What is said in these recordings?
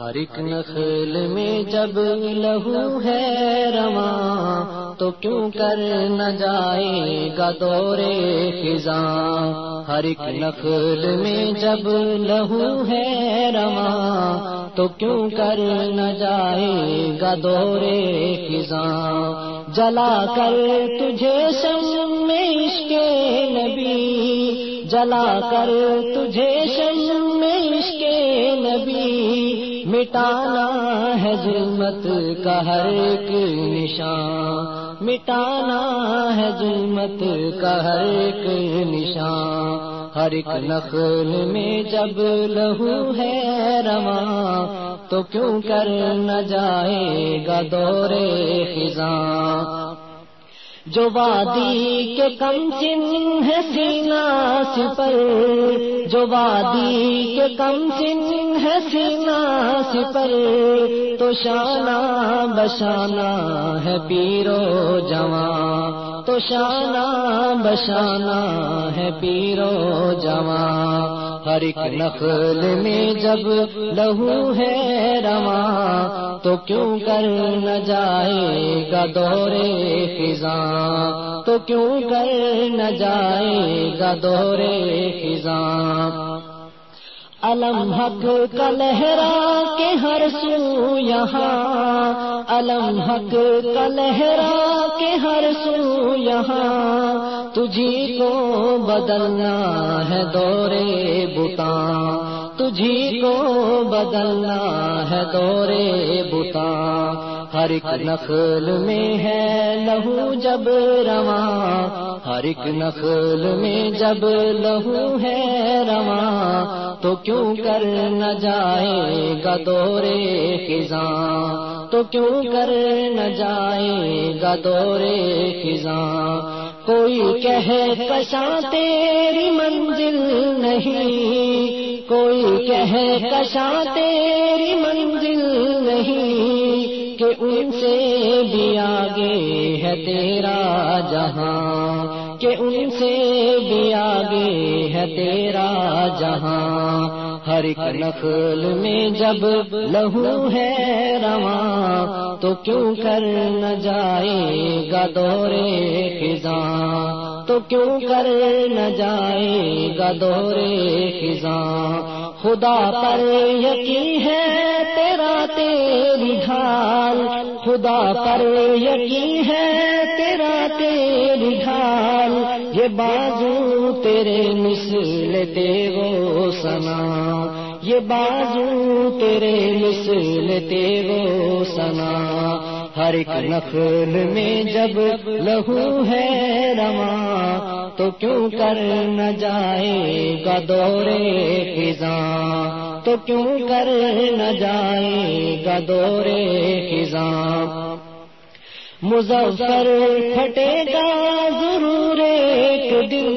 ہر ایک نخل میں جب لہو ہے رواں، تو کیوں کر نہ جائے گا دورے خزاں؟ ہر ایک نخل میں جب لہو ہے رواں، تو کیوں کر نہ جائے گا دورے خزاں؟ جلا کر تجھے شم میں عشق نبی، جلا کر تجھے شم میں عشق نبی مٹانا ہے ظلمت کا ہر ایک نشان۔ مٹانا ہے ظلمت کا ہر ایک نشان۔ ہر ایک نقل میں جب لہو ہے رواں، تو کیوں کر نہ جائے گا دورے خزاں؟ جو وادی کے کم چن ہے سینا سپر۔ جو وادی کے کم چن ہے سینا سپر۔ تو شانہ بشانہ ہے پیرو جوان۔ تو شانہ بشانہ ہے پیرو جوان۔ ہر ایک نقل میں جب لہو ہے رواں، تو کیوں کر نہ جائے گا دورے خزاں؟ تو کیوں کر نہ جائے گا دورے خزاں؟ علم حق کا لہرا کے ہر سو یہاں، علم حق کا لہرا کے ہر سو یہاں تجھی کو بدلنا ہے دورے بتا۔ تجھی کو بدلنا ہے دورے بتا۔ ہر ایک نخل میں ہے لہو جب رواں، ہر ایک نخل میں جب لہو ہے رواں، تو کیوں کر نہ جائے گا دورے خزاں؟ تو کیوں کر نہ جائے گا دورے خزاں؟ کوئی کہے کشاں تیری منزل نہیں۔ کوئی کہے کشاں تیری منزل نہیں۔ کہ ان سے بھی آگے ہے تیرا جہاں، کہ ان سے بھی آگے ہے تیرا جہاں۔ ہر ایک نخل میں جب لہو ہے رواں، تو کیوں کر نہ جائے گا دورے خزاں؟ تو کیوں کر نہ جائے گا دورے خزاں؟ خدا پر یقین ہے تیرا تیری ڈھال خدا پر یقین ہے تیرا تیری ڈھال، یہ بازو تیرے مسل تیرو سنا یہ بازو تیرے مسل تیرو سنا ہر ایک نخل میں جب لہو ہے رواں، تو کیوں کر نہ جائے گا دورے خزاں تو کیوں کر نہ جائے گا دورے خزاں مظفر پھٹے گا ضرور ایک دن۔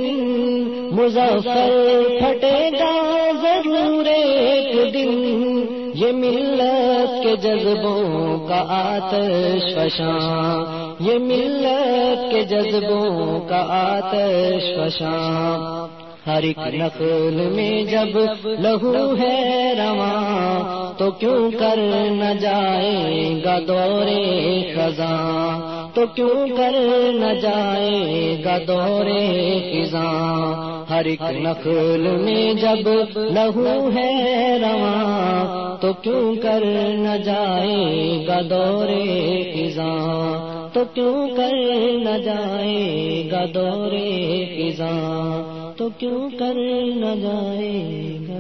مظفر پھٹے گا ضرور ایک دن۔ یہ ملت کے جذبوں کا آتش فشاں یہ ملت کے جذبوں کا آتش فشاں ہر ایک نقل میں جب لہو ہے رواں، تو کیوں کر نہ جائے گا دورے خزاں؟ تو کیوں کر نہ جائے گا دورے خزاں؟ ہر ایک نقل میں جب لہو ہے رواں، تو کیوں کر نہ جائے گا دورے خزاں؟ تو کیوں کر نہ جائے گا دورے خزاں؟ تو کیوں کر نہ جائے گا